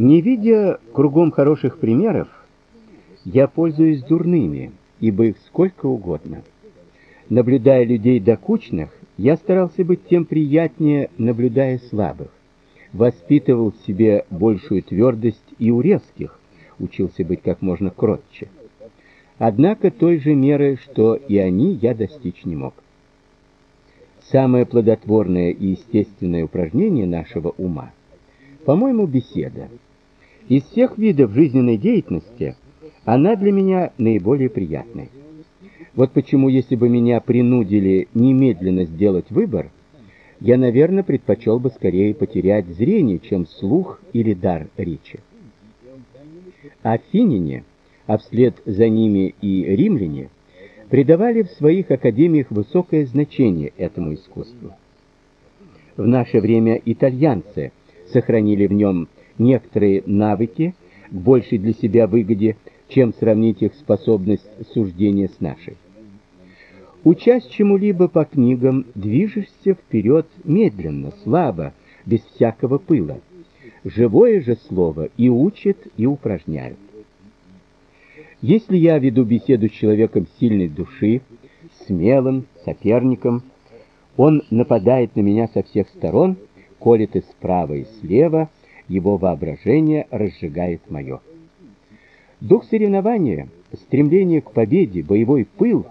Не видя кругом хороших примеров, я пользуюсь дурными, ибо их сколько угодно. Наблюдая людей докучных, я старался быть тем приятнее, наблюдая слабых. Воспитывал в себе большую твердость и у резких, учился быть как можно кротче. Однако той же меры, что и они, я достичь не мог. Самое плодотворное и естественное упражнение нашего ума, по-моему, беседа. Из всех видов жизненной деятельности она для меня наиболее приятная. Вот почему, если бы меня принудили немедленно сделать выбор, я, наверное, предпочел бы скорее потерять зрение, чем слух или дар речи. Афиняне, а вслед за ними и римляне, придавали в своих академиях высокое значение этому искусству. В наше время итальянцы сохранили в нем некоторые навыки к большей для себя выгоде, чем сравнить их способность суждения с нашей. Учась чему-либо по книгам, движешься вперед медленно, слабо, без всякого пыла. Живое же слово и учит, и упражняет. Если я веду беседу с человеком сильной души, смелым, соперником, он нападает на меня со всех сторон, колет и справа, и слева, его воображение разжигает мое. Дух соревнования, стремление к победе, боевой пыл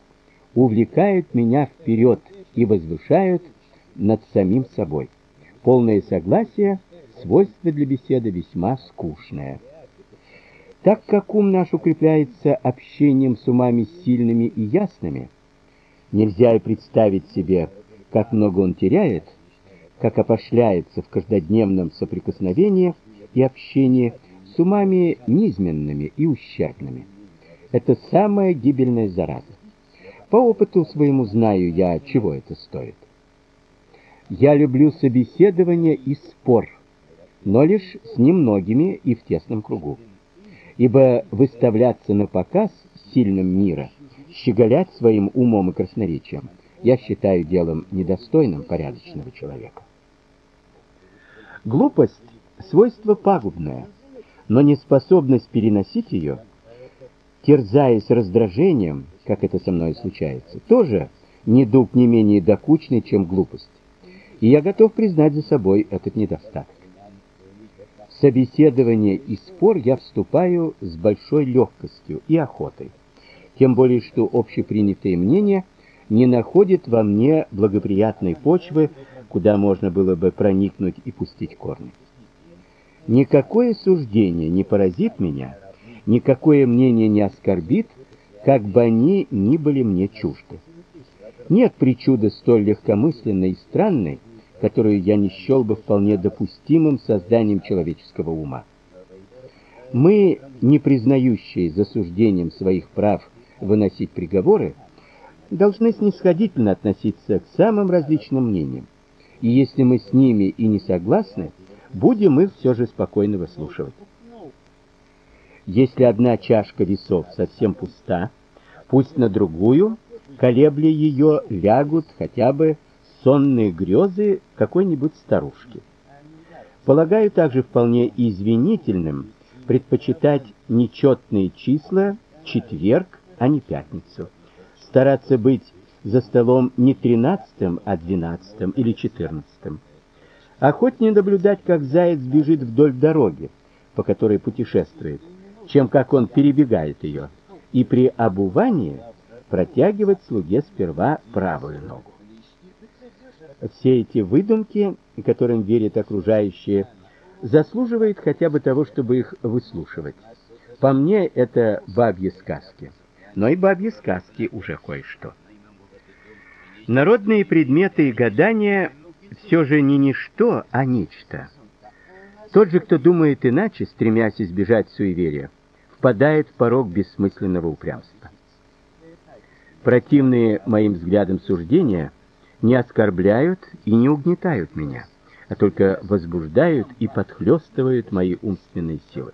увлекают меня вперед и возвышают над самим собой. Полное согласие свойство для беседы весьма скучное. Так как ум наш укрепляется общением с умами сильными и ясными, нельзя и представить себе, как много он теряет, как опошляется в каждодневном соприкосновении и общении с умами низменными и ущербными. Это самая гибельная зараза. По опыту своему знаю я, чего это стоит. Я люблю собеседование и спор, но лишь с немногими и в тесном кругу. Ибо выставляться на показ сильным мира, щеголять своим умом и красноречием, я считаю делом недостойным порядочного человека. Глупость свойство пагубное, но неспособность переносить ее, терзаясь раздражением, как это со мной случается, тоже недуг не менее докучный, чем глупость. И я готов признать за собой этот недостаток. В собеседование и спор я вступаю с большой легкостью и охотой. Тем более, что общепринятое мнение не находит во мне благоприятной почвы, куда можно было бы проникнуть и пустить корни. Никакое суждение не поразит меня, никакое мнение не оскорбит, как бы они ни были мне чужды. Нет причуды столь легкомысленной и странной, которую я не счел бы вполне допустимым созданием человеческого ума. Мы, не признающие засуждением своих прав выносить приговоры, должны снисходительно относиться к самым различным мнениям. И если мы с ними и не согласны, будем их все же спокойно выслушивать. Если одна чашка весов совсем пуста, пусть на другую, колебля ее, лягут хотя бы сонные грезы какой-нибудь старушки. Полагаю также вполне извинительным предпочитать нечетные числа четверг, а не пятницу. Стараться быть за столом не тринадцатым, а двенадцатым или четырнадцатым. Охотнее наблюдать, как заяц бежит вдоль дороги, по которой путешествует, чем как он перебегает ее, и при обувании протягивать слуге сперва правую ногу. Все эти выдумки, которым верят окружающие, заслуживают хотя бы того, чтобы их выслушивать. По мне, это бабьи сказки. Но и бабьи сказки уже кое-что. Народные предметы и гадания все же не ничто, а нечто. Тот же, кто думает иначе, стремясь избежать суеверия, впадает в порог бессмысленного упрямства. Противные моим взглядам суждения не оскорбляют и не угнетают меня, а только возбуждают и подхлёстывают мои умственные силы.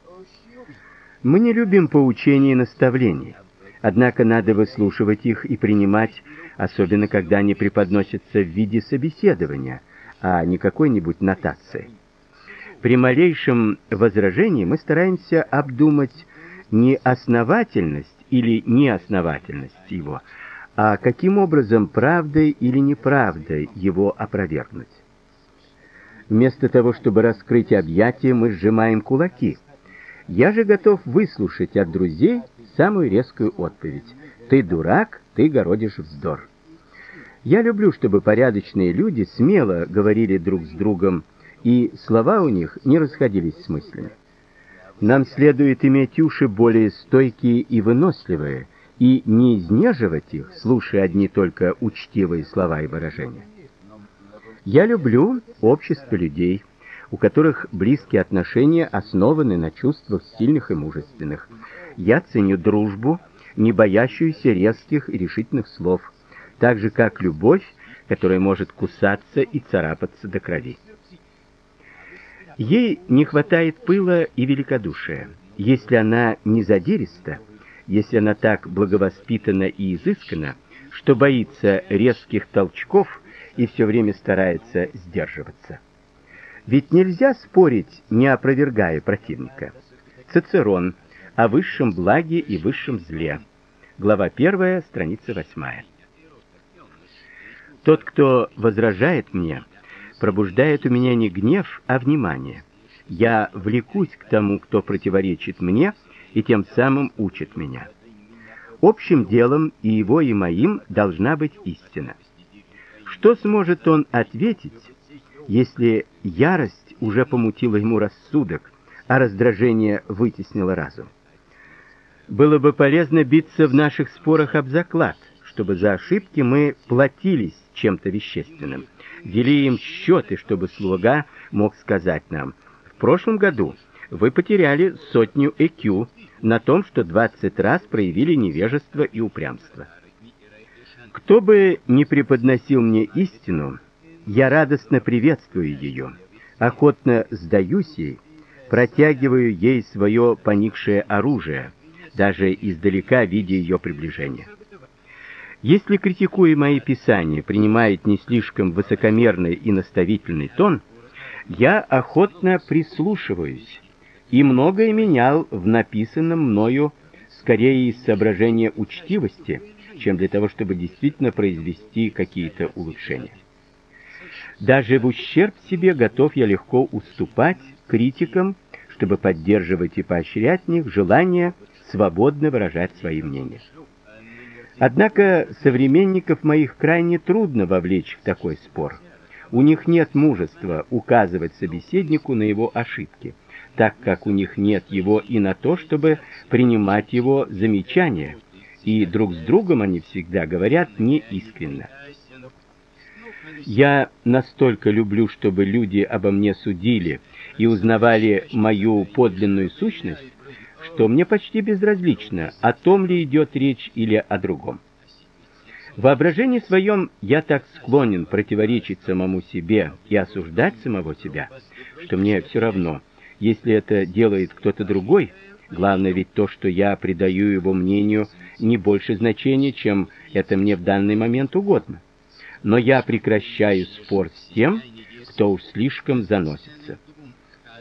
Мы не любим поучения и наставления, однако надо выслушивать их и принимать особенно когда они преподносятся в виде собеседования, а не какой-нибудь нотации. При малейшем возражении мы стараемся обдумать не основательность или неосновательность его, а каким образом правдой или неправдой его опровергнуть. Вместо того, чтобы раскрыть объятия, мы сжимаем кулаки. Я же готов выслушать от друзей самую резкую отповедь. Ты дурак, ты городишь вздор. Я люблю, чтобы порядочные люди смело говорили друг с другом, и слова у них не расходились с мыслями. Нам следует иметь уши более стойкие и выносливые, и не изнеживать их, слушая одни только учтивые слова и выражения. Я люблю общество людей, у которых близкие отношения основаны на чувствах сильных и мужественных. Я ценю дружбу, не боящуюся резких и решительных слов, так же как любовь, которая может кусаться и царапаться до крови. Ей не хватает пыла и великодушия. Если она не задириста, если она так благовоспитана и изыскана, что боится резких толчков и все время старается сдерживаться. Ведь нельзя спорить, не опровергая противника. Цицерон о высшем благе и высшем зле. Глава 1, страница 8. Тот, кто возражает мне, пробуждает у меня не гнев, а внимание. Я влекусь к тому, кто противоречит мне, и тем самым учит меня. Общим делом и его, и моим должна быть истина. Что сможет он ответить, если ярость уже помутила ему рассудок, а раздражение вытеснило разум? Было бы полезно биться в наших спорах об заклад, чтобы за ошибки мы платились чем-то вещественным, вели им счеты, чтобы слуга мог сказать нам: "В прошлом году вы потеряли сотню ЭКЮ на том, что 20 раз проявили невежество и упрямство". Кто бы ни преподносил мне истину, я радостно приветствую ее, охотно сдаюсь ей, протягиваю ей свое поникшее оружие, даже издалека видя ее приближение. Если критикуя мои писания принимает не слишком высокомерный и наставительный тон, я охотно прислушиваюсь и многое менял в написанном мною скорее из соображения учтивости, чем для того, чтобы действительно произвести какие-то улучшения. Даже в ущерб себе готов я легко уступать критикам, чтобы поддерживать и поощрять в них желание свободно выражать свои мнения. Однако современников моих крайне трудно вовлечь в такой спор. У них нет мужества указывать собеседнику на его ошибки, так как у них нет его и на то, чтобы принимать его замечания и друг с другом они всегда говорят неискренно. Я настолько люблю, чтобы люди обо мне судили и узнавали мою подлинную сущность, что мне почти безразлично, о том ли идет речь или о другом. В воображении своем я так склонен противоречить самому себе и осуждать самого себя, что мне все равно, если это делает кто-то другой, Главное ведь то, что я придаю его мнению не больше значения, чем это мне в данный момент угодно. Но я прекращаю спор с тем, кто уж слишком заносится.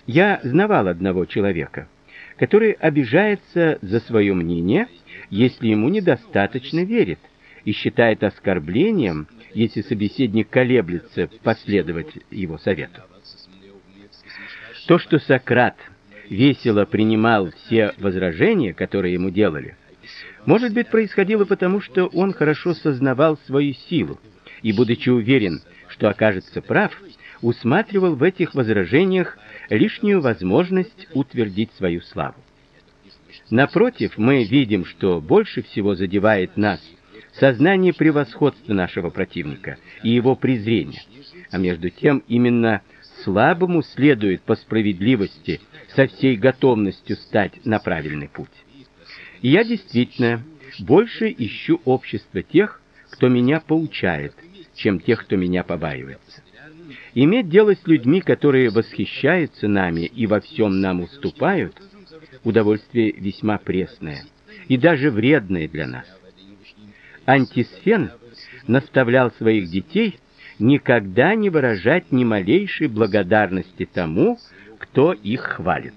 Я знавал одного человека, который обижается за свое мнение, если ему недостаточно верит, и считает оскорблением, если собеседник колеблется последовать его совету. То, что Сократ весело принимал все возражения, которые ему делали, может быть, происходило потому, что он хорошо сознавал свою силу и, будучи уверен, что окажется прав, усматривал в этих возражениях лишнюю возможность утвердить свою славу. Напротив, мы видим, что больше всего задевает нас сознание превосходства нашего противника и его презрение. А между тем именно слабому следует по справедливости со всей готовностью стать на правильный путь. И я действительно больше ищу общества тех, кто меня поучает, чем тех, кто меня побаивается. Иметь дело с людьми, которые восхищаются нами и во всем нам уступают, удовольствие весьма пресное и даже вредное для нас. Антисфен наставлял своих детей никогда не выражать ни малейшей благодарности тому, кто их хвалит.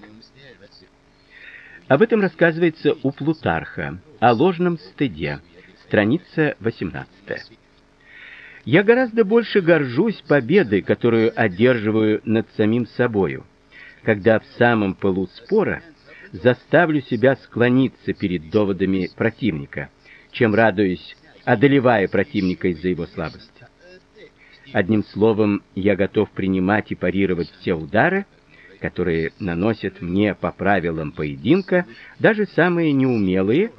Об этом рассказывается у Плутарха о ложном стыде, страница 18. Я гораздо больше горжусь победой, которую одерживаю над самим собою, когда в самом пылу спора заставлю себя склониться перед доводами противника, чем радуюсь, одолевая противника из-за его слабости. Одним словом, я готов принимать и парировать все удары, которые наносят мне по правилам поединка, даже самые неумелые,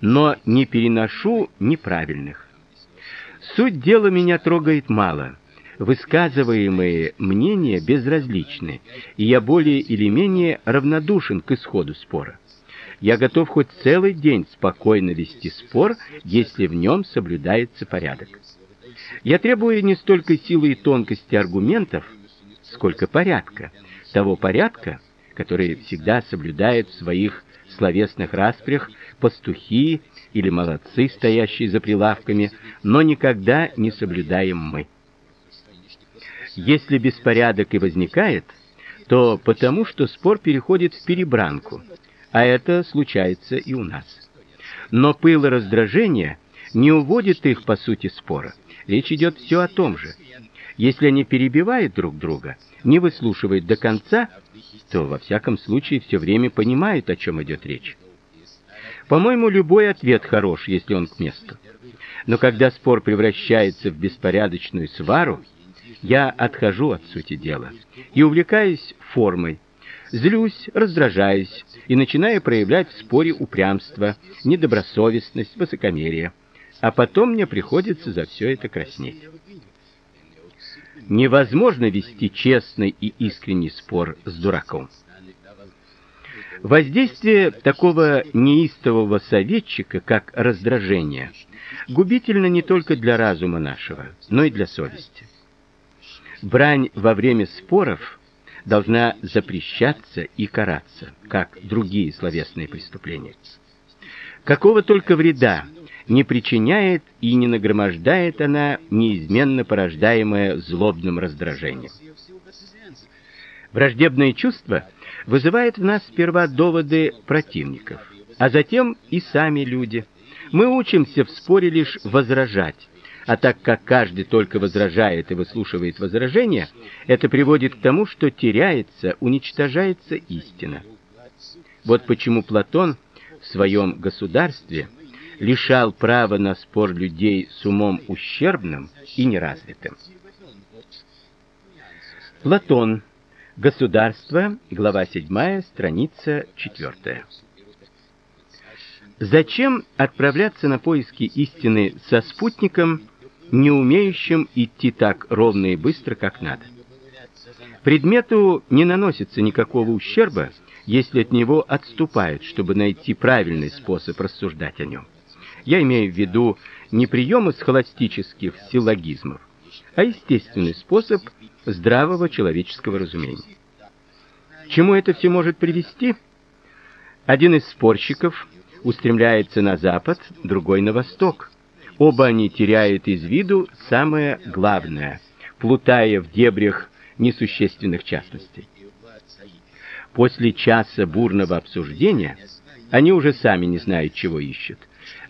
но не переношу неправильных. Суть дела меня трогает мало. Высказываемые мнения безразличны, и я более или менее равнодушен к исходу спора. Я готов хоть целый день спокойно вести спор, если в нем соблюдается порядок. Я требую не столько силы и тонкости аргументов, сколько порядка, того порядка, который всегда соблюдает в своих словесных распрях пастухи или молодцы, стоящие за прилавками, но никогда не соблюдаем мы. Если беспорядок и возникает, то потому, что спор переходит в перебранку, а это случается и у нас. Но пыл и раздражение не уводит их по сути спора. Речь идет все о том же. Если они перебивают друг друга, не выслушивают до конца, то во всяком случае все время понимают, о чем идет речь. По-моему, любой ответ хорош, если он к месту. Но когда спор превращается в беспорядочную свару, я отхожу от сути дела и увлекаюсь формой, злюсь, раздражаюсь и начинаю проявлять в споре упрямство, недобросовестность, высокомерие. А потом мне приходится за все это краснеть. Невозможно вести честный и искренний спор с дураком. Воздействие такого неистового советчика, как раздражение, губительно не только для разума нашего, но и для совести. Брань во время споров должна запрещаться и караться, как другие словесные преступления. Какого только вреда не причиняет и не нагромождает она неизменно порождаемое злобным раздражением. Враждебное чувство вызывает в нас сперва доводы противников, а затем и сами люди. Мы учимся в споре лишь возражать, а так как каждый только возражает и выслушивает возражения, это приводит к тому, что теряется, уничтожается истина. Вот почему Платон в своем государстве лишал права на спор людей с умом ущербным и неразвитым. Платон. Государство, глава 7, страница 4. Зачем отправляться на поиски истины со спутником, не умеющим идти так ровно и быстро, как надо? Предмету не наносится никакого ущерба, если от него отступают, чтобы найти правильный способ рассуждать о нем. Я имею в виду не приемы схоластических силлогизмов, а естественный способ здравого человеческого разумения. К чему это все может привести? Один из спорщиков устремляется на запад, другой на восток. Оба они теряют из виду самое главное, плутая в дебрях несущественных частностей. После часа бурного обсуждения они уже сами не знают, чего ищут.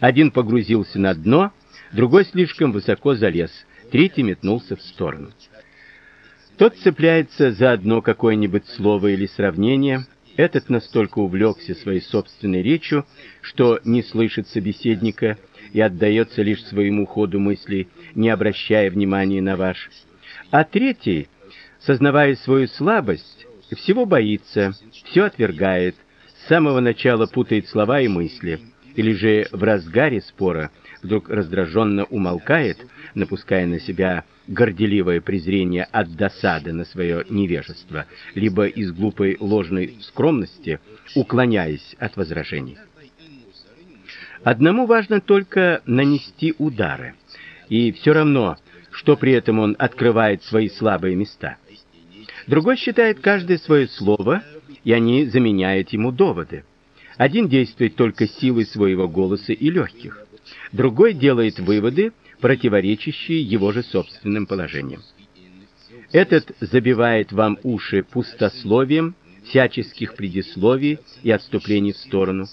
Один погрузился на дно, другой слишком высоко залез, третий метнулся в сторону. Тот цепляется за одно какое-нибудь слово или сравнение, этот настолько увлекся своей собственной речью, что не слышит собеседника и отдается лишь своему ходу мысли, не обращая внимания на ваш. А третий, сознавая свою слабость, всего боится, все отвергает, с самого начала путает слова и мысли или же в разгаре спора вдруг раздраженно умолкает, напуская на себя горделивое презрение от досады на свое невежество, либо из глупой ложной скромности, уклоняясь от возражений. Одному важно только нанести удары, и все равно, что при этом он открывает свои слабые места. Другой считает каждое свое слово, и они заменяют ему доводы. Один действует только силой своего голоса и легких, другой делает выводы, противоречащие его же собственным положениям. Этот забивает вам уши пустословием, всяческих предисловий и отступлений в сторону.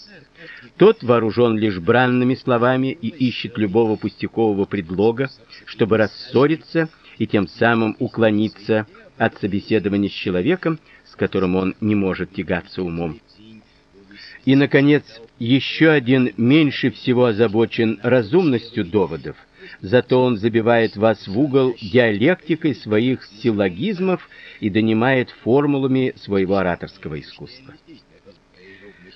Тот вооружен лишь бранными словами и ищет любого пустякового предлога, чтобы рассориться и тем самым уклониться от собеседования с человеком, с которым он не может тягаться умом. И наконец, еще один меньше всего озабочен разумностью доводов. Зато он забивает вас в угол диалектикой своих силлогизмов и донимает формулами своего ораторского искусства.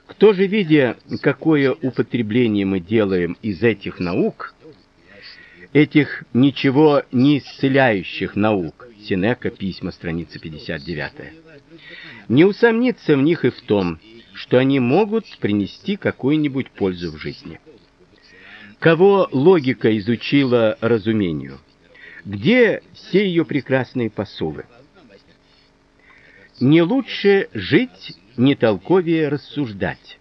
Кто же, видя, какое употребление мы делаем из этих наук, этих ничего не исцеляющих наук, Сенека, письма, страница 59, не усомнится в них и в том, что они могут принести какую-нибудь пользу в жизни. Кого логика изучила разумению? Где все ее прекрасные посулы? Не лучше жить, не толковее рассуждать.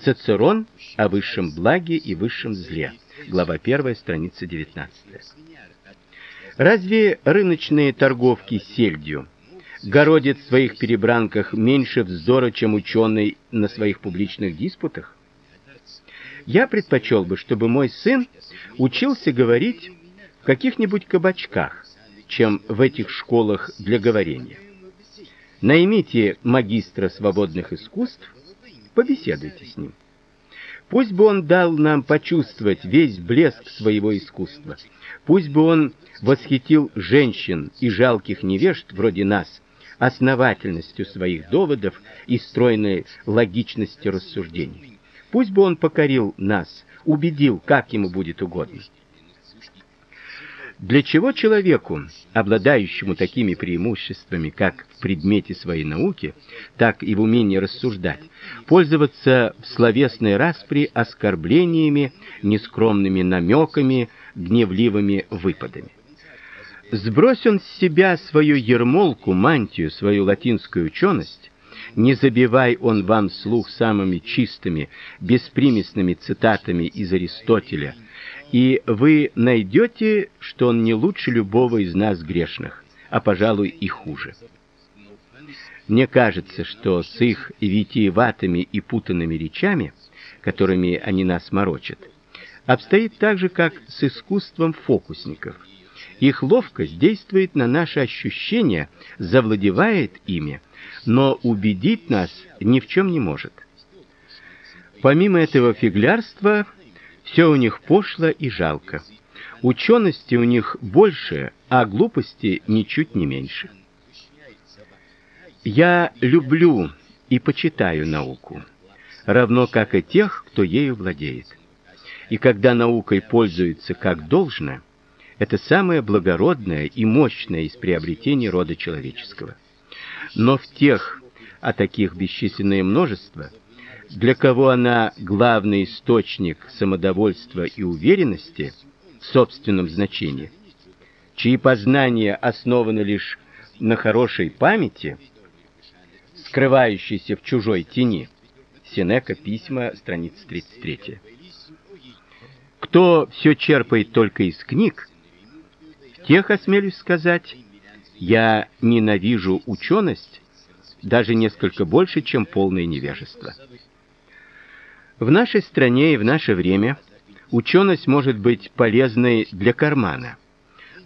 Цицерон о высшем благе и высшем зле. Глава 1, страница 19. Разве рыночные торговки сельдью городят в своих перебранках меньше вздора, чем ученый на своих публичных диспутах? Я предпочел бы, чтобы мой сын учился говорить в каких-нибудь кабачках, чем в этих школах для говорения. Наймите магистра свободных искусств, побеседуйте с ним. Пусть бы он дал нам почувствовать весь блеск своего искусства. Пусть бы он восхитил женщин и жалких невежд вроде нас основательностью своих доводов и стройной логичностью рассуждений. Пусть бы он покорил нас, убедил, как ему будет угодно. Для чего человеку, обладающему такими преимуществами, как в предмете своей науки, так и в умении рассуждать, пользоваться в словесной распри оскорблениями, нескромными намеками, гневливыми выпадами? Сбрось он с себя свою ермолку, мантию, свою латинскую ученость, не забивай он вам слух самыми чистыми, беспримесными цитатами из Аристотеля, и вы найдете, что он не лучше любого из нас грешных, а, пожалуй, и хуже. Мне кажется, что с их витиеватыми и путанными речами, которыми они нас морочат, обстоит так же, как с искусством фокусников. Их ловкость действует на наши ощущения, завладевает ими, но убедить нас ни в чем не может. Помимо этого фиглярства, все у них пошло и жалко. Учености у них больше, а глупости ничуть не меньше. Я люблю и почитаю науку, равно как и тех, кто ею владеет. И когда наукой пользуются как должно, это самое благородное и мощное из приобретений рода человеческого. Но в тех, а таких бесчисленное множество, для кого она главный источник самодовольства и уверенности в собственном значении, чьи познания основаны лишь на хорошей памяти, скрывающейся в чужой тени. Сенека, письма, страница 33. Кто все черпает только из книг, тех осмелюсь сказать, я ненавижу ученость даже несколько больше, чем полное невежество. В нашей стране и в наше время ученость может быть полезной для кармана,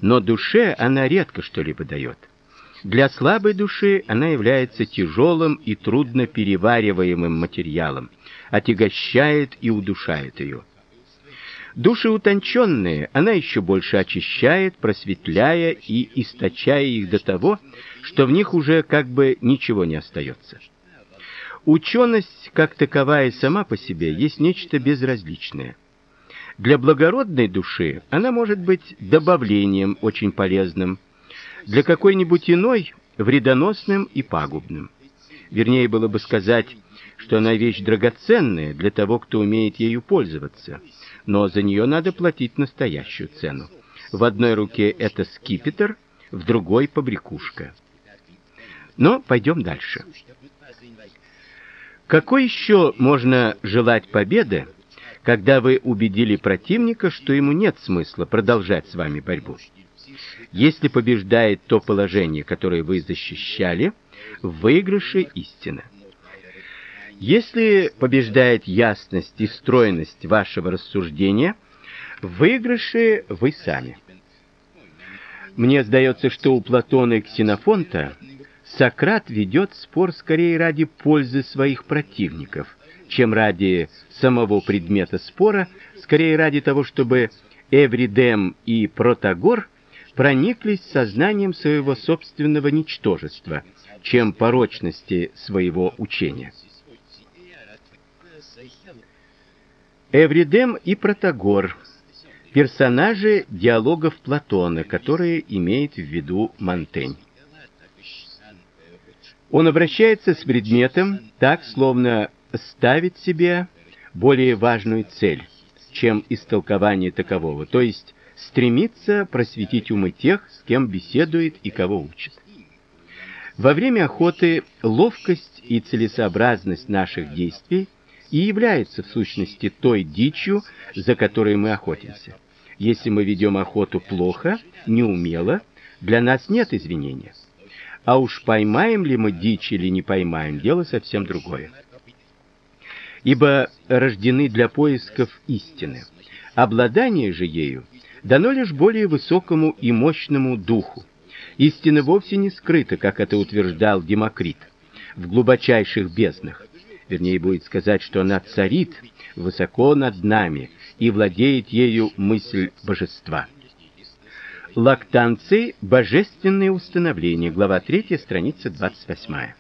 но душе она редко что-либо дает. Для слабой души она является тяжелым и трудно перевариваемым материалом, отягощает и удушает ее. Души утонченные она еще больше очищает, просветляя и источая их до того, что в них уже как бы ничего не остается. Ученость, как таковая сама по себе, есть нечто безразличное. Для благородной души она может быть добавлением очень полезным, для какой-нибудь иной вредоносным и пагубным. Вернее было бы сказать, что она вещь драгоценная для того, кто умеет ею пользоваться но за нее надо платить настоящую цену. В одной руке это скипетр, в другой побрякушка. Но пойдем дальше. Какой еще можно желать победы, когда вы убедили противника, что ему нет смысла продолжать с вами борьбу? Если побеждает то положение, которое вы защищали, в выигрыше истина. Если побеждает ясность и стройность вашего рассуждения, выигрыши вы сами. Мне сдается, что у Платона и Ксенофонта Сократ ведет спор скорее ради пользы своих противников, чем ради самого предмета спора, скорее ради того, чтобы Эвридем и Протагор прониклись сознанием своего собственного ничтожества, чем порочности своего учения. Эвридем и Протагор персонажи диалогов Платона, которые имеет в виду Монтень. Он обращается с предметом так, словно ставит себе более важную цель, чем истолкование такового, то есть стремится просветить умы тех, с кем беседует и кого учит. Во время охоты ловкость и целесообразность наших действий и является в сущности той дичью, за которой мы охотимся. Если мы ведем охоту плохо, неумело, для нас нет извинения. А уж поймаем ли мы дичь или не поймаем, дело совсем другое. Ибо рождены для поисков истины. Обладание же ею дано лишь более высокому и мощному духу. Истина вовсе не скрыта, как это утверждал Демокрит, в глубочайших безднах. Вернее, будет сказать, что она царит высоко над нами и владеет ею мысль божества. Лактанции божественные установления, глава 3, страница 28.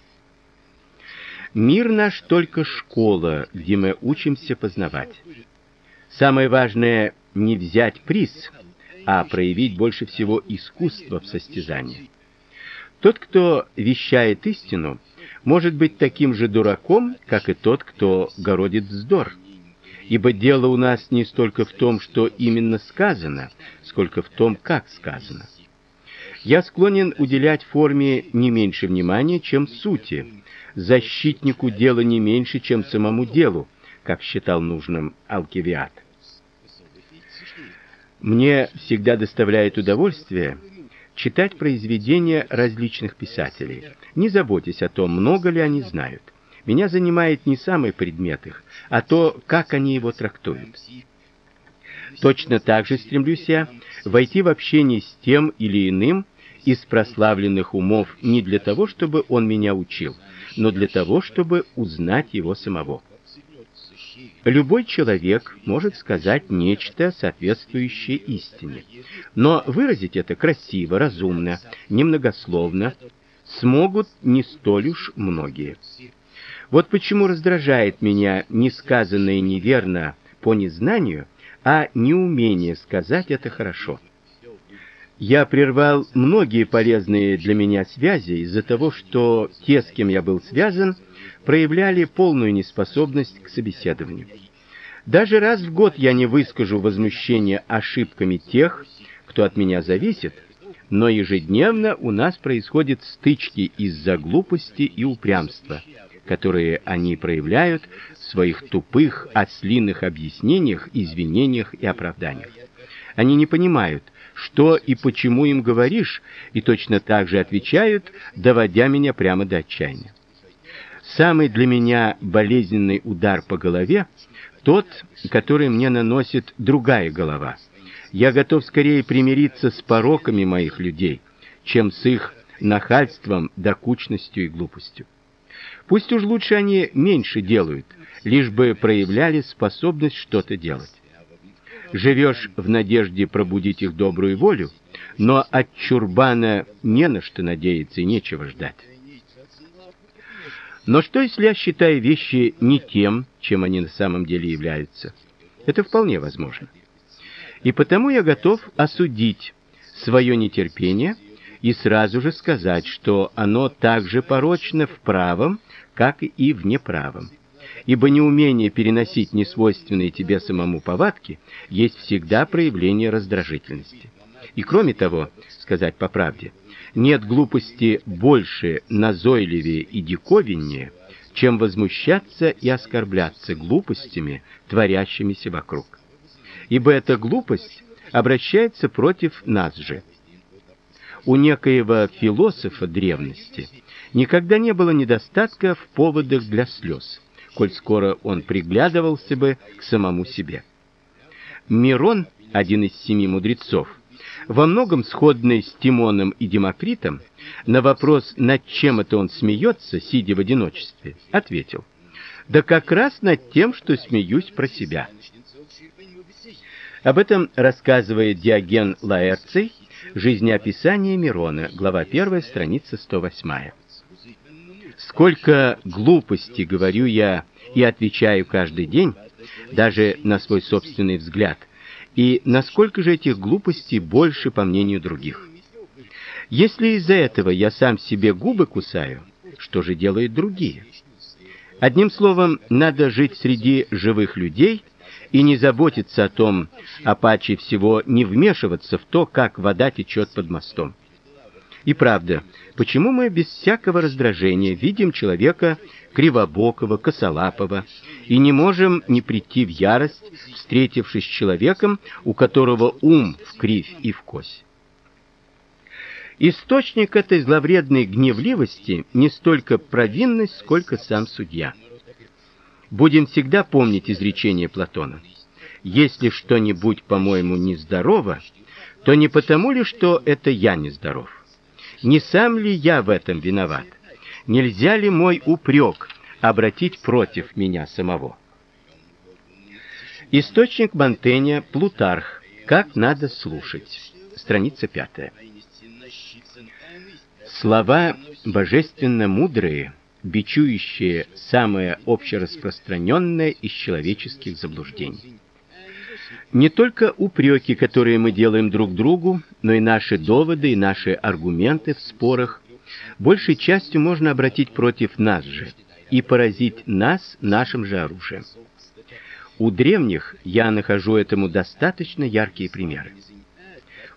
Мир наш только школа, где мы учимся познавать. Самое важное не взять приз, а проявить больше всего искусство в состязании. Тот, кто вещает истину, может быть таким же дураком, как и тот, кто городит вздор. Ибо дело у нас не столько в том, что именно сказано, сколько в том, как сказано. Я склонен уделять форме не меньше внимания, чем сути, защитнику дела не меньше, чем самому делу, как считал нужным Алкивиад. Мне всегда доставляет удовольствие читать произведения различных писателей, не заботясь о том, много ли они знают. Меня занимает не самый предмет их, а то, как они его трактуют. Точно так же стремлюсь я войти в общение с тем или иным из прославленных умов не для того, чтобы он меня учил, но для того, чтобы узнать его самого. Любой человек может сказать нечто соответствующее истине, но выразить это красиво, разумно, немногословно смогут не столь уж многие. Вот почему раздражает меня не сказанное неверно по незнанию, а неумение сказать это хорошо. Я прервал многие полезные для меня связи из-за того, что те, с кем я был связан, проявляли полную неспособность к собеседованию. Даже раз в год я не выскажу возмущения ошибками тех, кто от меня зависит, но ежедневно у нас происходят стычки из-за глупости и упрямства, которые они проявляют в своих тупых, ослиных объяснениях, извинениях и оправданиях. Они не понимают, что и почему им говоришь, и точно так же отвечают, доводя меня прямо до отчаяния. Самый для меня болезненный удар по голове тот, который мне наносит другая голова. Я готов скорее примириться с пороками моих людей, чем с их нахальством, докучностью и глупостью. Пусть уж лучше они меньше делают, лишь бы проявляли способность что-то делать. Живешь в надежде пробудить их добрую волю, но от чурбана не на что надеяться и нечего ждать. Но что если я считаю вещи не тем, чем они на самом деле являются? Это вполне возможно. И потому я готов осудить свое нетерпение и сразу же сказать, что оно так же порочно в правом, как и в неправом. Ибо неумение переносить несвойственные тебе самому повадки есть всегда проявление раздражительности. И кроме того, сказать по правде, нет глупости больше назойливее и диковиннее, чем возмущаться и оскорбляться глупостями, творящимися вокруг. Ибо эта глупость обращается против нас же. У некоего философа древности никогда не было недостатка в поводах для слез. коль скоро он приглядывался бы к самому себе. Мирон, один из семи мудрецов, во многом сходный с Тимоном и Демокритом, на вопрос, над чем это он смеется, сидя в одиночестве, ответил: "Да как раз над тем, что смеюсь про себя". Об этом рассказывает Диоген Лаэрций, Жизнеописание Мирона, глава 1, страница 108. Сколько глупостей говорю я и отвечаю каждый день, даже на свой собственный взгляд. И насколько же этих глупостей больше по мнению других? Если из-за этого я сам себе губы кусаю, что же делают другие? Одним словом, надо жить среди живых людей и не заботиться о том, а паче всего не вмешиваться в то, как вода течет под мостом. И правда, почему мы без всякого раздражения видим человека кривобокого, косолапого и не можем не прийти в ярость, встретившись с человеком, у которого ум в кривь и в кось? Источник этой зловредной гневливости не столько провинность, сколько сам судья. Будем всегда помнить изречение Платона. Если что-нибудь, по-моему, нездорово, то не потому ли, что это я нездоров? Не сам ли я в этом виноват? Нельзя ли мой упрек обратить против меня самого? Источник Монтэня Плутарх. Как надо слушать. Страница пятая. Слова божественно мудрые бичующее самое общераспространенное из человеческих заблуждений. Не только упреки, которые мы делаем друг другу, но и наши доводы и наши аргументы в спорах большей частью можно обратить против нас же и поразить нас нашим же оружием. У древних я нахожу этому достаточно яркие примеры.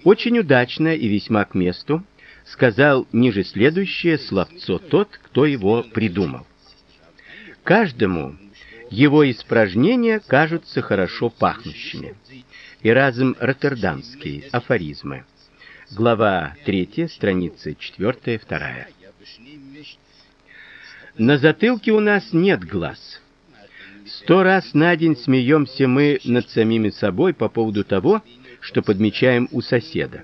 Очень удачно и весьма к месту сказал ниже следующее словцо тот, кто его придумал. Каждому его испражнения кажутся хорошо пахнущими. Эразм Роттердамский. Афоризмы. Глава 3, страницы 4-2. На затылке у нас нет глаз. Сто раз на день смеемся мы над самими собой по поводу того, что подмечаем у соседа.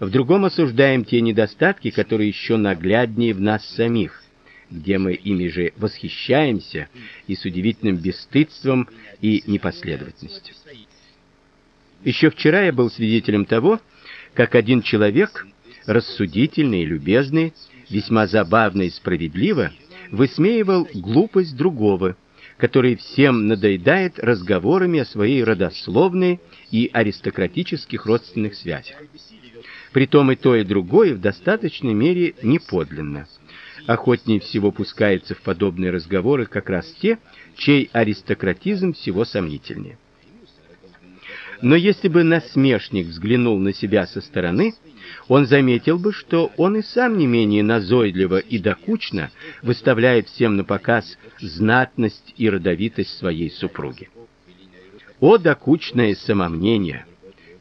В другом осуждаем те недостатки, которые еще нагляднее в нас самих, где мы ими же восхищаемся и с удивительным бесстыдством и непоследовательностью. Еще вчера я был свидетелем того, как один человек, рассудительный и любезный, весьма забавно и справедливо высмеивал глупость другого, который всем надоедает разговорами о своей родословной и аристократических родственных связях. Притом и то, и другое в достаточной мере не подлинно. Охотнее всего пускаются в подобные разговоры как раз те, чей аристократизм всего сомнительнее. Но если бы насмешник взглянул на себя со стороны, он заметил бы, что он и сам не менее назойливо и докучно выставляет всем на показ знатность и родовитость своей супруги. О докучное самомнение!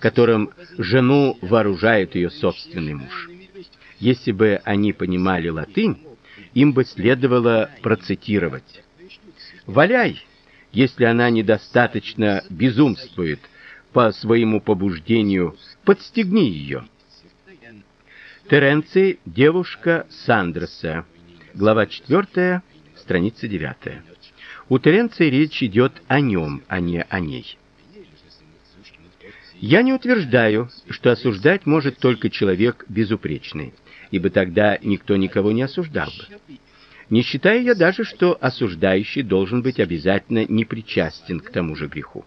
которым жену вооружает ее собственный муж. Если бы они понимали латынь, им бы следовало процитировать: "Валяй, если она недостаточно безумствует по своему побуждению, подстегни ее». Теренций, девушка Сандроса. Глава 4, страница 9. У Теренция речь идет о нем, а не о ней. Я не утверждаю, что осуждать может только человек безупречный, ибо тогда никто никого не осуждал бы. Не считаю я даже, что осуждающий должен быть обязательно непричастен к тому же греху.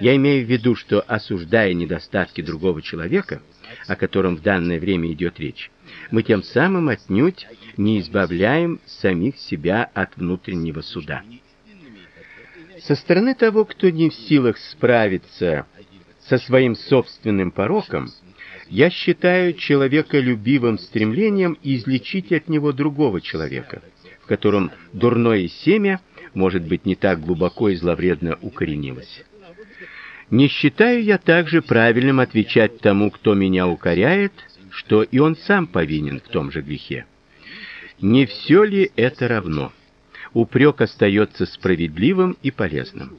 Я имею в виду, что осуждая недостатки другого человека, о котором в данное время идет речь, мы тем самым отнюдь не избавляем самих себя от внутреннего суда. Со стороны того, кто не в силах справиться со своим собственным пороком, я считаю человека любивым стремлением излечить от него другого человека, в котором дурное семя, может быть, не так глубоко и зловредно укоренилось. Не считаю я также правильным отвечать тому, кто меня укоряет, что и он сам повинен в том же грехе. Не все ли это равно? упрек остается справедливым и полезным.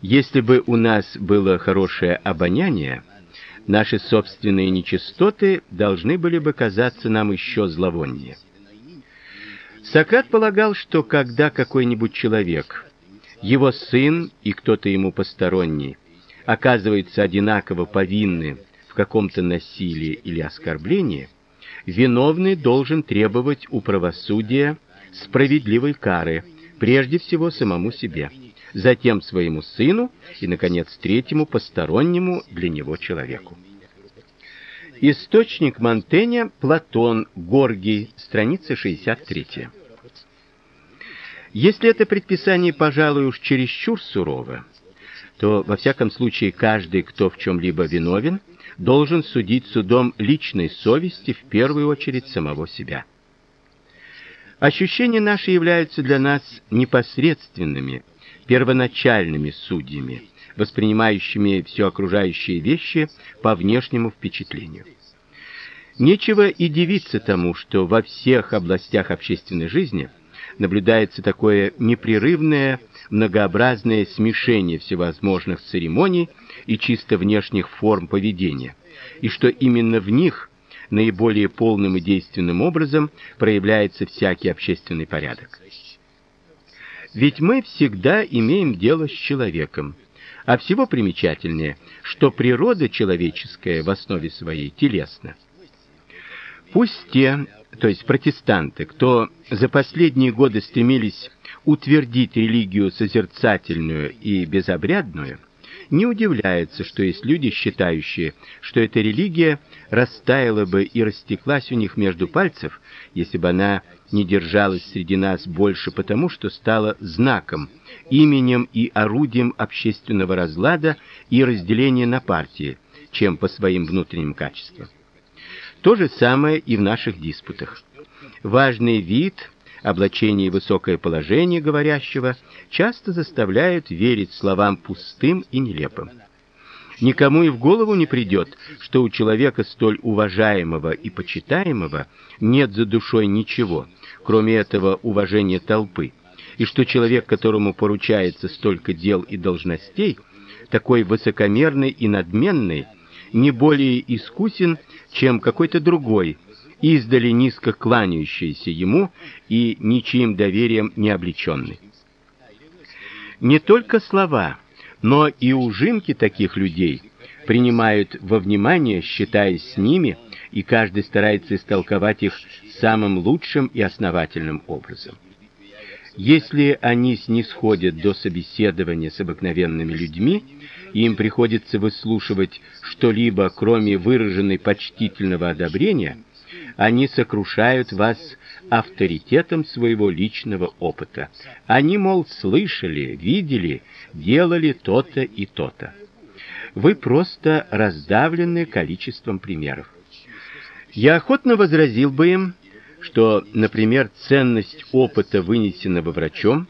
Если бы у нас было хорошее обоняние, наши собственные нечистоты должны были бы казаться нам еще зловоннее. Сократ полагал, что когда какой-нибудь человек, его сын и кто-то ему посторонний, оказывается одинаково повинны в каком-то насилии или оскорблении, виновный должен требовать у правосудия справедливой кары, прежде всего самому себе, затем своему сыну и наконец третьему постороннему для него человеку. Источник Монтэня Платон, Горгий, страница 63. Если это предписание, пожалуй, уж чересчур сурово, то во всяком случае каждый, кто в чем либо виновен, должен судить судом личной совести в первую очередь самого себя. Ощущения наши являются для нас непосредственными, первоначальными судьями, воспринимающими все окружающие вещи по внешнему впечатлению. Нечего и дивиться тому, что во всех областях общественной жизни наблюдается такое непрерывное, многообразное смешение всевозможных церемоний и чисто внешних форм поведения, и что именно в них наиболее полным и действенным образом проявляется всякий общественный порядок. Ведь мы всегда имеем дело с человеком. А всего примечательнее, что природа человеческая в основе своей телесна. Пусть те, то есть протестанты, кто за последние годы стремились утвердить религию созерцательную и безобрядную, не удивляется, что есть люди, считающие, что эта религия растаяла бы и растеклась у них между пальцев, если бы она не держалась среди нас больше потому, что стала знаком, именем и орудием общественного разлада и разделения на партии, чем по своим внутренним качествам. То же самое и в наших диспутах. Важный вид облачение и высокое положение говорящего часто заставляют верить словам пустым и нелепым. Никому и в голову не придет, что у человека столь уважаемого и почитаемого нет за душой ничего, кроме этого уважения толпы, и что человек, которому поручается столько дел и должностей, такой высокомерный и надменный, не более искусен, чем какой-то другой, издали низко кланяющийся ему и ничьим доверием не облеченный. Не только слова, но и ужимки таких людей принимают во внимание, считаясь с ними, и каждый старается истолковать их самым лучшим и основательным образом. Если они снисходят до собеседования с обыкновенными людьми, им приходится выслушивать что-либо, кроме выраженной почтительного одобрения, они сокрушают вас авторитетом своего личного опыта. Они, мол, слышали, видели, делали то-то и то-то. Вы просто раздавлены количеством примеров. Я охотно возразил бы им, что, например, ценность опыта, вынесенного врачом,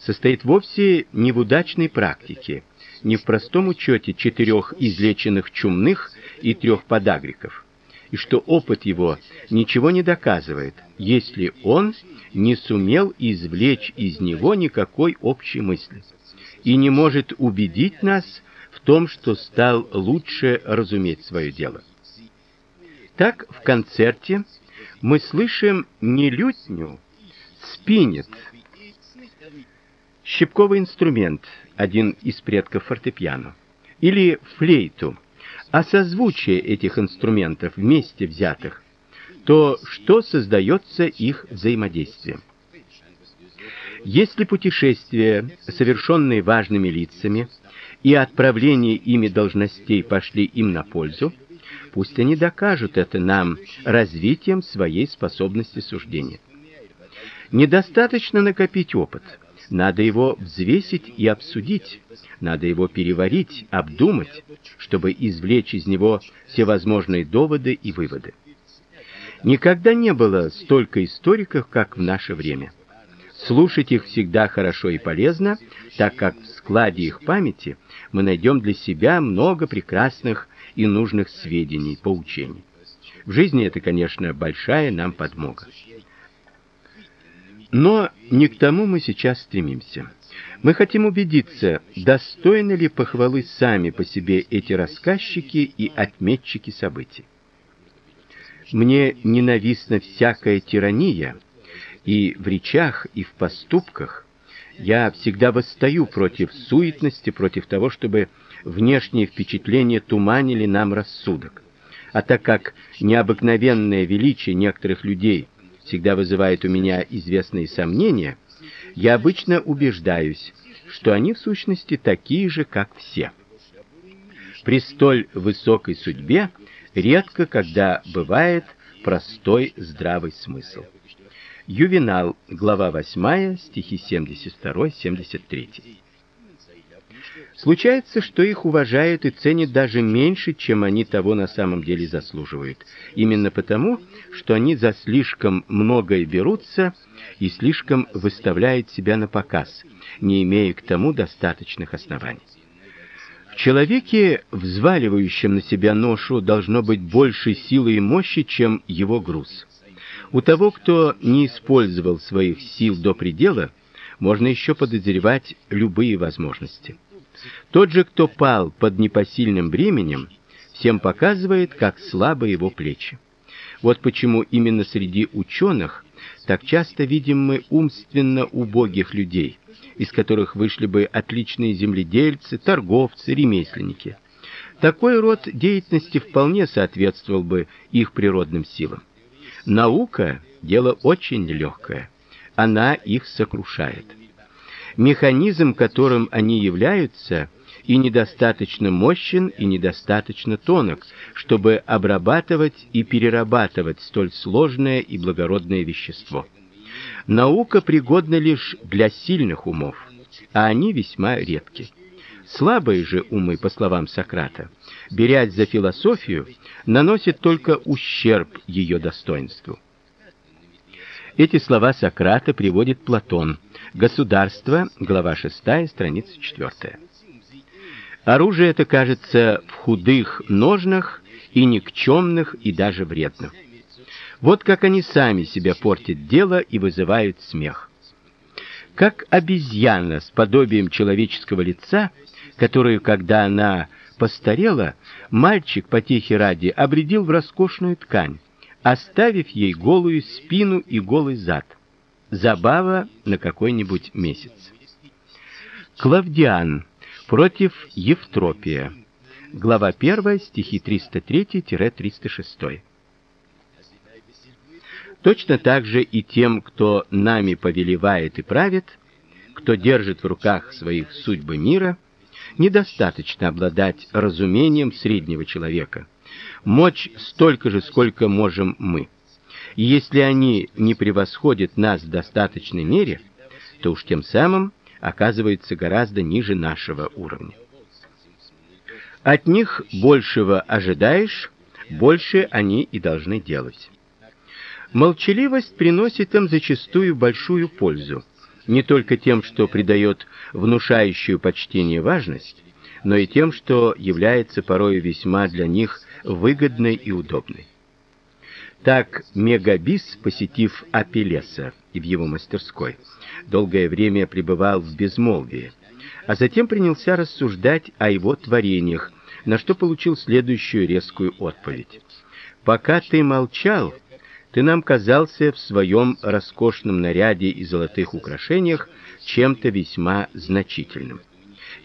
состоит вовсе не в удачной практике, не в простом учете четырех излеченных чумных и трех подагриков и что опыт его ничего не доказывает, если он не сумел извлечь из него никакой общей мысли и не может убедить нас в том, что стал лучше разуметь свое дело. Так в концерте мы слышим не лютню, спинет, щипковый инструмент, один из предков фортепиано, или флейту, а созвучие этих инструментов вместе взятых, то что создается их взаимодействием? Если путешествия, совершенные важными лицами, и отправление ими должностей пошли им на пользу, пусть они докажут это нам развитием своей способности суждения. Недостаточно накопить опыт, надо его взвесить и обсудить, надо его переварить, обдумать, чтобы извлечь из него всевозможные доводы и выводы. Никогда не было столько историков, как в наше время. Слушать их всегда хорошо и полезно, так как в складе их памяти мы найдем для себя много прекрасных и нужных сведений, поучений. В жизни это, конечно, большая нам подмога. Но не к тому мы сейчас стремимся. Мы хотим убедиться, достойны ли похвалы сами по себе эти рассказчики и отметчики событий. Мне ненавистна всякая тирания, и в речах, и в поступках я всегда восстаю против суетности, против того, чтобы внешние впечатления туманили нам рассудок. А так как необыкновенное величие некоторых людей всегда вызывает у меня известные сомнения, я обычно убеждаюсь, что они в сущности такие же, как все. При столь высокой судьбе редко когда бывает простой здравый смысл. Ювенал, глава 8, стихи 72-73. Случается, что их уважают и ценят даже меньше, чем они того на самом деле заслуживают. Именно потому, что они за слишком многое берутся и слишком выставляют себя на показ, не имея к тому достаточных оснований. В человеке, взваливающем на себя ношу, должно быть больше силы и мощи, чем его груз. У того, кто не использовал своих сил до предела, можно еще подозревать любые возможности. Тот же, кто пал под непосильным бременем, всем показывает, как слабы его плечи. Вот почему именно среди ученых так часто видим мы умственно убогих людей, из которых вышли бы отличные земледельцы, торговцы, ремесленники. Такой род деятельности вполне соответствовал бы их природным силам. Наука дело очень легкое. Она их сокрушает. Механизм, которым они являются, и недостаточно мощен, и недостаточно тонок, чтобы обрабатывать и перерабатывать столь сложное и благородное вещество. Наука пригодна лишь для сильных умов, а они весьма редки. Слабые же умы, по словам Сократа, берясь за философию, наносят только ущерб ее достоинству. Эти слова Сократа приводит Платон. Государство, глава 6, страница 4. Оружие это кажется в худых ножнах и никчемных и даже вредных. Вот как они сами себя портят дело и вызывают смех. Как обезьяна с подобием человеческого лица, которую, когда она постарела, мальчик потехи ради обредил в роскошную ткань, оставив ей голую спину и голый зад. Забава на какой-нибудь месяц. Клавдиан против Евтропия. Глава 1, стихи 303-306. Точно так же и тем, кто нами повелевает и правит, кто держит в руках своих судьбы мира, недостаточно обладать разумением среднего человека – мочь столько же, сколько можем мы. И если они не превосходят нас в достаточной мере, то уж тем самым оказываются гораздо ниже нашего уровня. От них большего ожидаешь, больше они и должны делать. Молчаливость приносит им зачастую большую пользу, не только тем, что придает внушающую почтение важность, но и тем, что является порой весьма для них выгодной и удобной. Так Мегабис, посетив Апеллеса и в его мастерской, долгое время пребывал в безмолвии, а затем принялся рассуждать о его творениях, на что получил следующую резкую отповедь. Пока ты молчал, ты нам казался в своем роскошном наряде и золотых украшениях чем-то весьма значительным.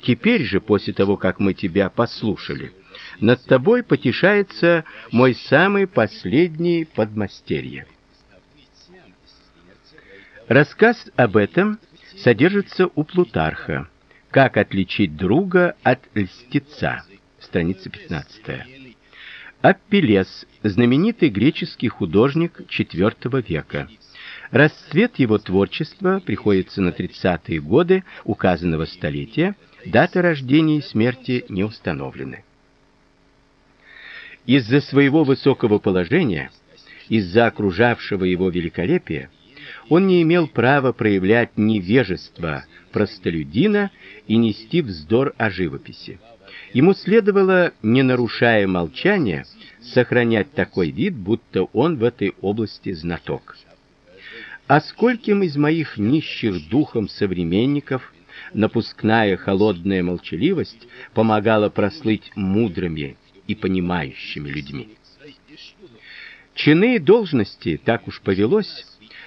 Теперь же, после того, как мы тебя послушали, над тобой потешается мой самый последний подмастерье. Рассказ об этом содержится у Плутарха. Как отличить друга от льстеца? Страница 15. Аппелес, знаменитый греческий художник IV века. Расцвет его творчества приходится на 30-е годы указанного столетия, даты рождения и смерти не установлены. Из-за своего высокого положения, из-за окружавшего его великолепия, он не имел права проявлять невежество простолюдина и нести вздор о живописи. Ему следовало, не нарушая молчания, сохранять такой вид, будто он в этой области знаток. А скольким из моих нищих духом современников напускная холодная молчаливость помогала прослыть мудрыми и понимающими людьми. Чины и должности, так уж повелось,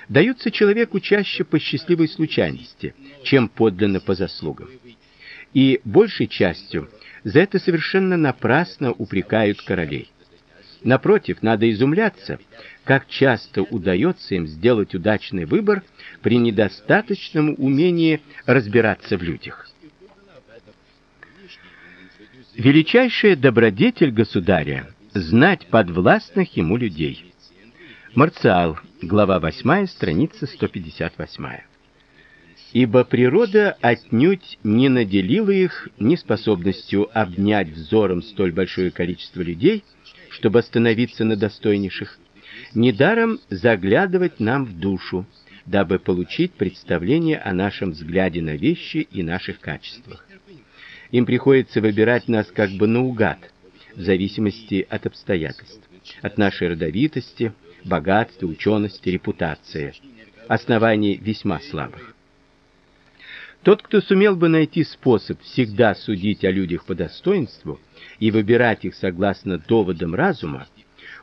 даются человеку чаще по счастливой случайности, чем подлинно по заслугам. И большей частью за это совершенно напрасно упрекают королей. Напротив, надо изумляться, как часто удается им сделать удачный выбор при недостаточном умении разбираться в людях. Величайшая добродетель государя знать подвластных ему людей. Марциал, глава 8, страница 158. Ибо природа отнюдь не наделила их неспособностью обнять взором столь большое количество людей, чтобы остановиться на достойнейших, недаром заглядывать нам в душу, дабы получить представление о нашем взгляде на вещи и наших качествах. Им приходится выбирать нас как бы наугад, в зависимости от обстоятельств, от нашей родовитости, богатства, учености, репутации, оснований весьма слабых. Тот, кто сумел бы найти способ всегда судить о людях по достоинству и выбирать их согласно доводам разума,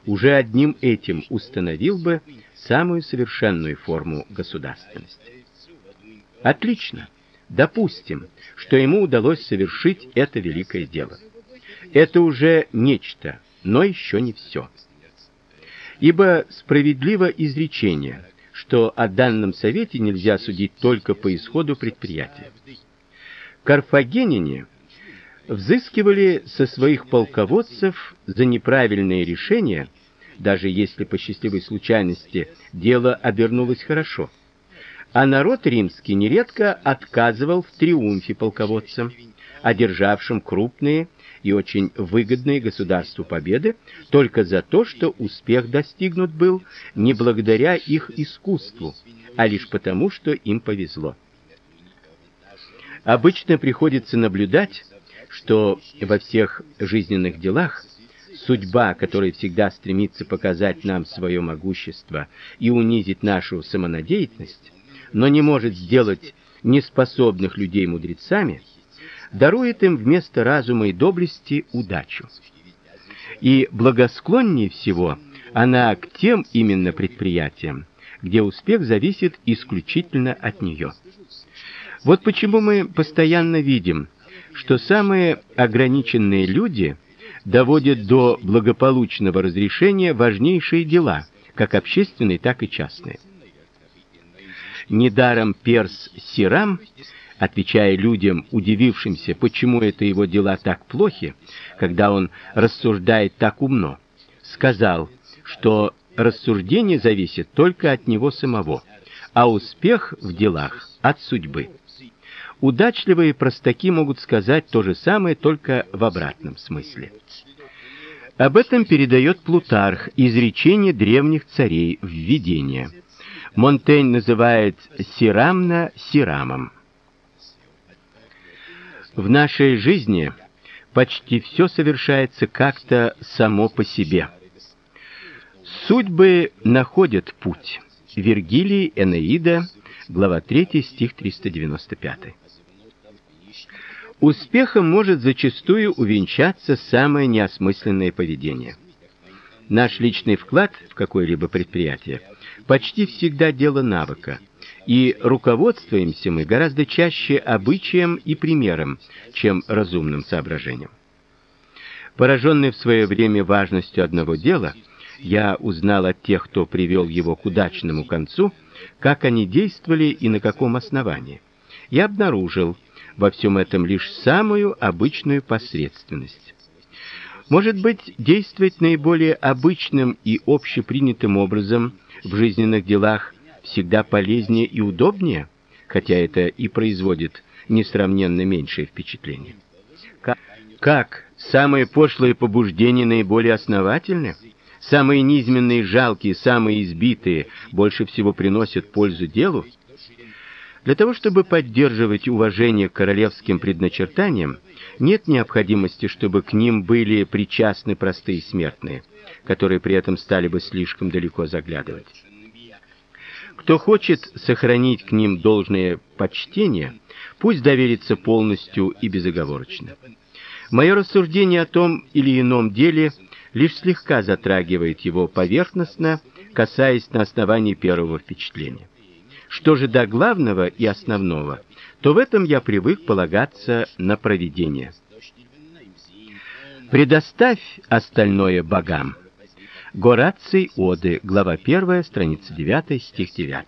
уже одним этим установил бы самую совершенную форму государственности. Отлично. Допустим, что ему удалось совершить это великое дело. Это уже нечто, но еще не все. Ибо справедливо изречение, что о данном совете нельзя судить только по исходу предприятия. Карфагеняне взыскивали со своих полководцев за неправильные решения, даже если по счастливой случайности дело обернулось хорошо. А народ римский нередко отказывал в триумфе полководцам, одержавшим крупные и очень выгодные государству победы только за то, что успех достигнут был не благодаря их искусству, а лишь потому, что им повезло. Обычно приходится наблюдать, что во всех жизненных делах судьба, которая всегда стремится показать нам свое могущество и унизить нашу самонадеянность, но не может сделать неспособных людей мудрецами, дарует им вместо разума и доблести удачу. И благосклоннее всего она к тем именно предприятиям, где успех зависит исключительно от нее. Вот почему мы постоянно видим, что самые ограниченные люди доводят до благополучного разрешения важнейшие дела, как общественные, так и частные. Недаром перс Сирам, отвечая людям, удивившимся, почему это его дела так плохи, когда он рассуждает так умно, сказал, что рассуждение зависит только от него самого, а успех в делах от судьбы. Удачливые простаки могут сказать то же самое, только в обратном смысле. Об этом передает Плутарх изречение древних царей Введение. Монтень называет Сирамна Сирамом. В нашей жизни почти все совершается как-то само по себе. Судьбы находят путь. Вергилий, Энеида, глава 3, стих 395. Успехом может зачастую увенчаться самое неосмысленное поведение. Наш личный вклад в какое-либо предприятие почти всегда дело навыка, и руководствуемся мы гораздо чаще обычаем и примером, чем разумным соображением. Пораженный в свое время важностью одного дела, я узнал от тех, кто привел его к удачному концу, как они действовали и на каком основании. Я обнаружил, во всем этом лишь самую обычную посредственность. Может быть, действовать наиболее обычным и общепринятым образом в жизненных делах всегда полезнее и удобнее, хотя это и производит несравненно меньшее впечатление. Как, как самые пошлые побуждения наиболее основательны? Самые низменные, жалкие, самые избитые больше всего приносят пользу делу? Для того, чтобы поддерживать уважение к королевским предначертаниям, нет необходимости, чтобы к ним были причастны простые смертные, которые при этом стали бы слишком далеко заглядывать. Кто хочет сохранить к ним должное почтение, пусть доверится полностью и безоговорочно. Мое рассуждение о том или ином деле лишь слегка затрагивает его поверхностно, касаясь на основании первого впечатления. Что же до главного и основного, то в этом я привык полагаться на провидение. Предоставь остальное богам. Гораций Оды, глава 1, страница 9, стих 9.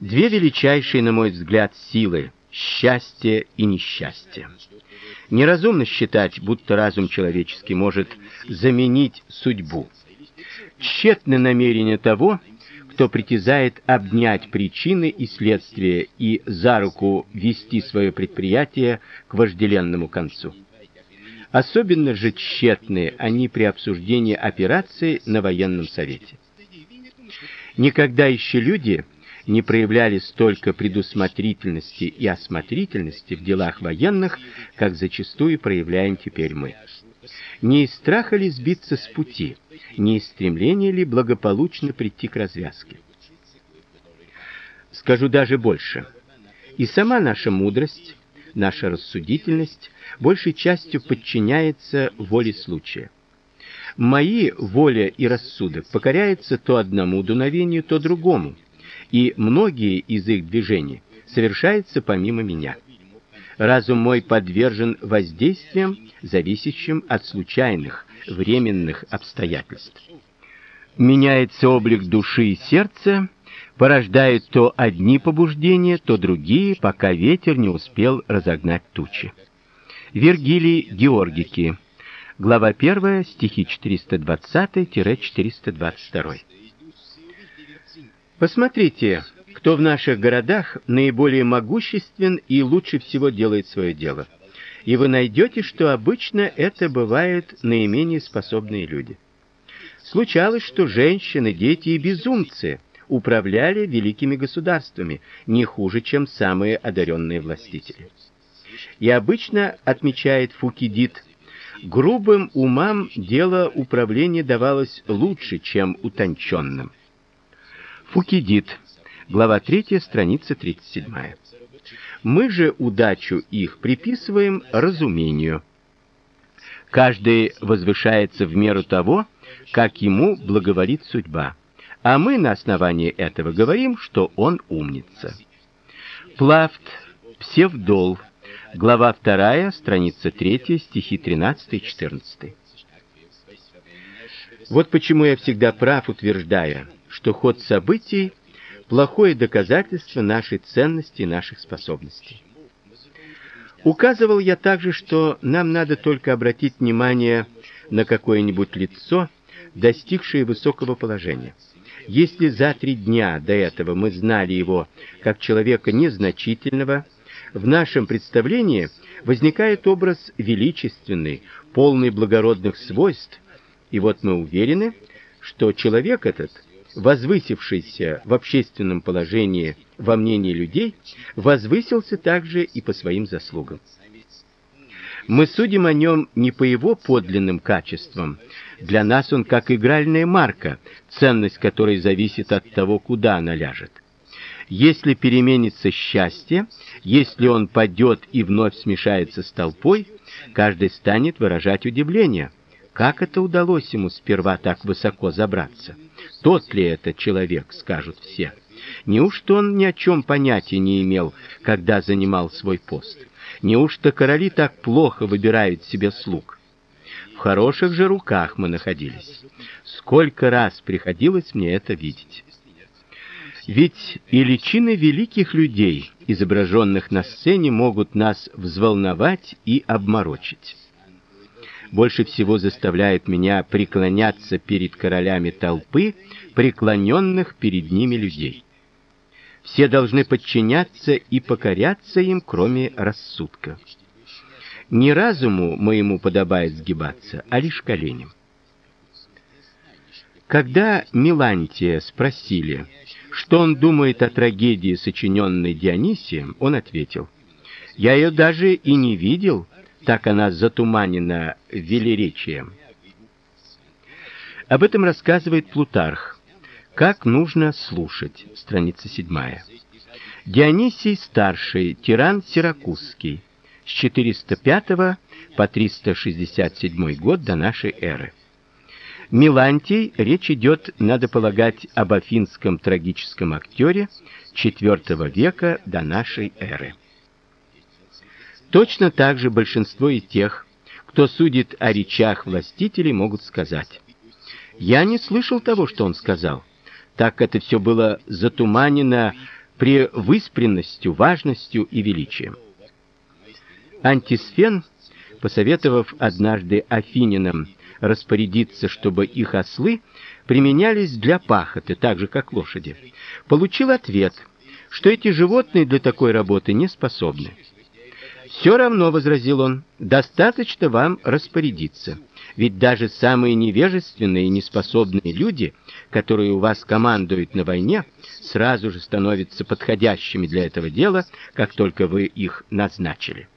Две величайшие, на мой взгляд, силы счастье и несчастье. Неразумно считать, будто разум человеческий может заменить судьбу. Тщетны намерения того, кто притязает обнять причины и следствия и за руку вести свое предприятие к вожделенному концу. Особенно же тщетны они при обсуждении операции на военном совете. Никогда еще люди не проявляли столько предусмотрительности и осмотрительности в делах военных, как зачастую проявляем теперь мы. Не из страха ли сбиться с пути, не из стремления ли благополучно прийти к развязке. Скажу даже больше. И сама наша мудрость, наша рассудительность большей частью подчиняется воле случая. Мои воля и рассудок покоряются то одному дуновению, то другому и многие из их движений совершаются помимо меня. Разум мой подвержен воздействиям, зависящим от случайных, временных обстоятельств. Меняется облик души и сердца, порождает то одни побуждения, то другие, пока ветер не успел разогнать тучи. Вергилий Георгики. Глава 1, стихи 420-422. Посмотрите, кто в наших городах наиболее могуществен и лучше всего делает свое дело. И вы найдете, что обычно это бывают наименее способные люди. Случалось, что женщины, дети и безумцы управляли великими государствами не хуже, чем самые одаренные властители. И обычно отмечает Фукидид, грубым умам дело управления давалось лучше, чем утонченным. Фукидид. Глава 3, страница 37. Мы же удачу их приписываем разумению. Каждый возвышается в меру того, как ему благоволит судьба. А мы на основании этого говорим, что он умница. Плафт, Псевдол, глава 2, страница 3, стихи 13 и 14. Вот почему я всегда прав, утверждая, что ход событий плохое доказательство нашей ценности и наших способностей. Указывал я также, что нам надо только обратить внимание на какое-нибудь лицо, достигшее высокого положения. Если за три дня до этого мы знали его как человека незначительного, в нашем представлении возникает образ величественный, полный благородных свойств, и вот мы уверены, что человек этот возвысившийся в общественном положении во мнении людей, возвысился также и по своим заслугам. Мы судим о нем не по его подлинным качествам. Для нас он как игральная марка, ценность которой зависит от того, куда она ляжет. Если переменится счастье, если он падет и вновь смешается с толпой, каждый станет выражать удивление. Как это удалось ему сперва так высоко забраться? Тот ли это человек, скажут все. Неужто он ни о чем понятия не имел, когда занимал свой пост? Неужто короли так плохо выбирают себе слуг? В хороших же руках мы находились. Сколько раз приходилось мне это видеть. Ведь и личины великих людей, изображенных на сцене, могут нас взволновать и обморочить больше всего заставляет меня преклоняться перед королями толпы, преклоненных перед ними людей. Все должны подчиняться и покоряться им, кроме рассудка. Не разуму моему подобает сгибаться, а лишь коленям. Когда Милантия спросили, что он думает о трагедии, сочиненной Дионисием, он ответил: "Я ее даже и не видел, так она затуманена велеречием. Об этом рассказывает Плутарх. Как нужно слушать. Страница 7. Дионисий старший, тиран сиракузский, с 405 по 367 год до нашей эры. Милантий, речь идет, надо полагать, об афинском трагическом актере IV века до нашей эры. Точно так же большинство из тех, кто судит о речах властителей, могут сказать: "Я не слышал того, что он сказал", так как это все было затуманено превыспренностью, важностью и величием. Антисфен, посоветовав однажды афининам распорядиться, чтобы их ослы применялись для пахоты, так же как лошади, получил ответ, что эти животные для такой работы не способны. Все равно, возразил он, достаточно вам распорядиться. Ведь даже самые невежественные и неспособные люди, которые у вас командуют на войне, сразу же становятся подходящими для этого дела, как только вы их назначили.